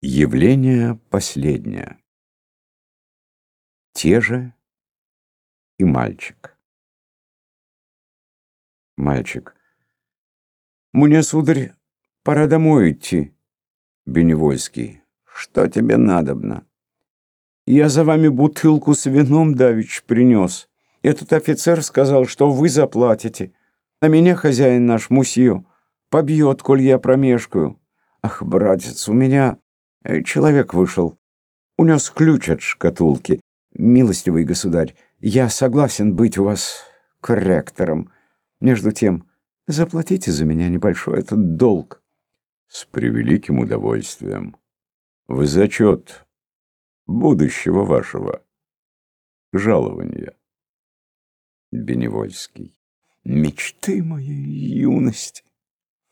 Явление последнее. Те же и мальчик. Мальчик. Мне, сударь, пора домой идти. Беневольский. Что тебе надобно? Я за вами бутылку с вином давич принес. Этот офицер сказал, что вы заплатите. На меня хозяин наш, мусью, побьет, коль я промешкаю. Ах, братец, у меня человек вышел. Унес ключ от шкатулки. Милостивый государь, я согласен быть у вас корректором. Между тем, заплатите за меня небольшой этот долг. С превеликим удовольствием. В зачет будущего вашего жалования. Беневольский. Мечты моей юности.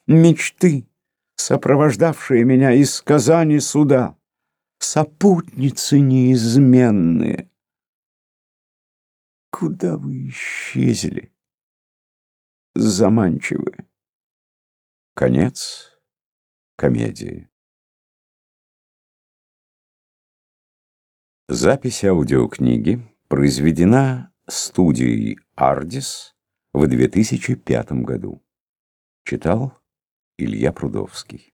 Мечты сопровождавшие меня из Казани сюда, сопутницы неизменные. Куда вы исчезли? Заманчивы. Конец комедии. Запись аудиокниги произведена студией «Ардис» в 2005 году. Читал Илья Прудовский